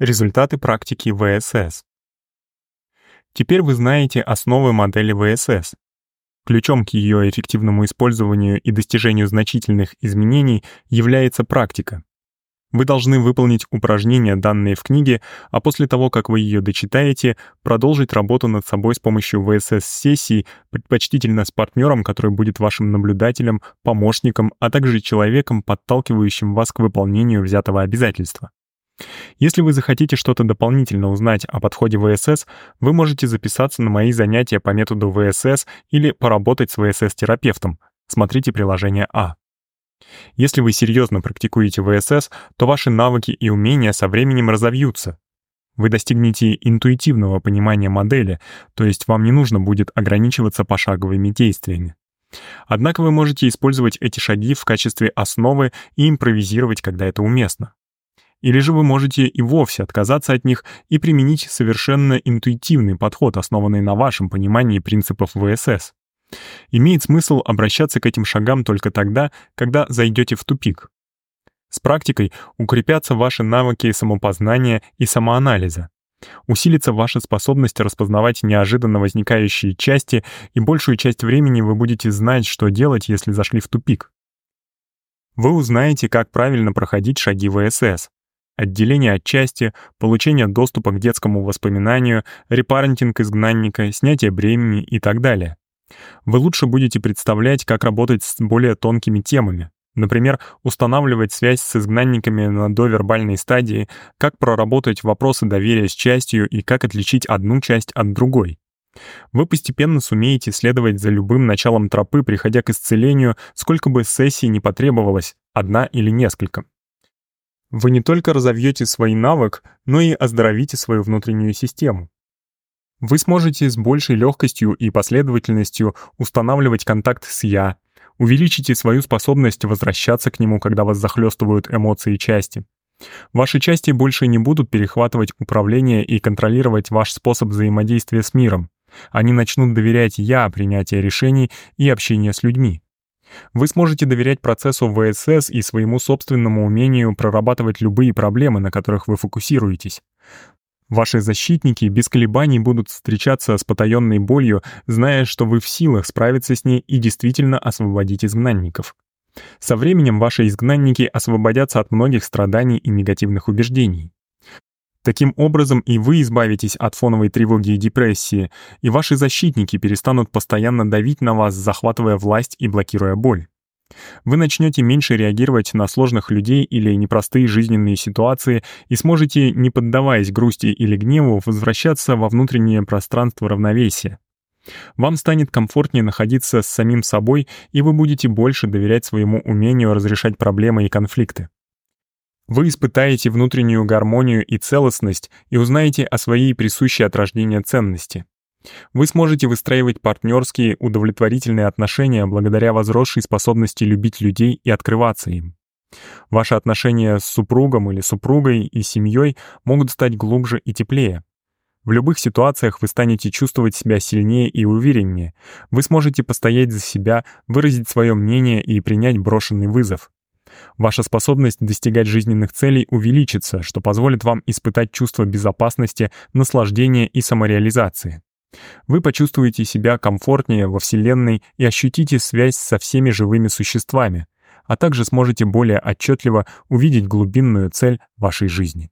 Результаты практики ВСС. Теперь вы знаете основы модели ВСС. Ключом к ее эффективному использованию и достижению значительных изменений является практика. Вы должны выполнить упражнения, данные в книге, а после того, как вы ее дочитаете, продолжить работу над собой с помощью ВСС-сессий, предпочтительно с партнером, который будет вашим наблюдателем, помощником, а также человеком, подталкивающим вас к выполнению взятого обязательства. Если вы захотите что-то дополнительно узнать о подходе ВСС, вы можете записаться на мои занятия по методу ВСС или поработать с ВСС-терапевтом. Смотрите приложение А. Если вы серьезно практикуете ВСС, то ваши навыки и умения со временем разовьются. Вы достигнете интуитивного понимания модели, то есть вам не нужно будет ограничиваться пошаговыми действиями. Однако вы можете использовать эти шаги в качестве основы и импровизировать, когда это уместно. Или же вы можете и вовсе отказаться от них и применить совершенно интуитивный подход, основанный на вашем понимании принципов ВСС. Имеет смысл обращаться к этим шагам только тогда, когда зайдете в тупик. С практикой укрепятся ваши навыки самопознания и самоанализа. Усилится ваша способность распознавать неожиданно возникающие части, и большую часть времени вы будете знать, что делать, если зашли в тупик. Вы узнаете, как правильно проходить шаги ВСС. Отделение от части, получение доступа к детскому воспоминанию, репарентинг изгнанника, снятие бремени и так далее. Вы лучше будете представлять, как работать с более тонкими темами. Например, устанавливать связь с изгнанниками на довербальной стадии, как проработать вопросы доверия с частью и как отличить одну часть от другой. Вы постепенно сумеете следовать за любым началом тропы, приходя к исцелению, сколько бы сессий не потребовалось, одна или несколько. Вы не только разовьете свой навык, но и оздоровите свою внутреннюю систему. Вы сможете с большей легкостью и последовательностью устанавливать контакт с «я», увеличите свою способность возвращаться к нему, когда вас захлестывают эмоции части. Ваши части больше не будут перехватывать управление и контролировать ваш способ взаимодействия с миром. Они начнут доверять «я» принятия решений и общения с людьми. Вы сможете доверять процессу ВСС и своему собственному умению прорабатывать любые проблемы, на которых вы фокусируетесь. Ваши защитники без колебаний будут встречаться с потаенной болью, зная, что вы в силах справиться с ней и действительно освободить изгнанников. Со временем ваши изгнанники освободятся от многих страданий и негативных убеждений. Таким образом и вы избавитесь от фоновой тревоги и депрессии, и ваши защитники перестанут постоянно давить на вас, захватывая власть и блокируя боль. Вы начнете меньше реагировать на сложных людей или непростые жизненные ситуации и сможете, не поддаваясь грусти или гневу, возвращаться во внутреннее пространство равновесия. Вам станет комфортнее находиться с самим собой, и вы будете больше доверять своему умению разрешать проблемы и конфликты. Вы испытаете внутреннюю гармонию и целостность и узнаете о своей присущей от рождения ценности. Вы сможете выстраивать партнерские, удовлетворительные отношения благодаря возросшей способности любить людей и открываться им. Ваши отношения с супругом или супругой и семьей могут стать глубже и теплее. В любых ситуациях вы станете чувствовать себя сильнее и увереннее. Вы сможете постоять за себя, выразить свое мнение и принять брошенный вызов. Ваша способность достигать жизненных целей увеличится, что позволит вам испытать чувство безопасности, наслаждения и самореализации. Вы почувствуете себя комфортнее во Вселенной и ощутите связь со всеми живыми существами, а также сможете более отчетливо увидеть глубинную цель вашей жизни.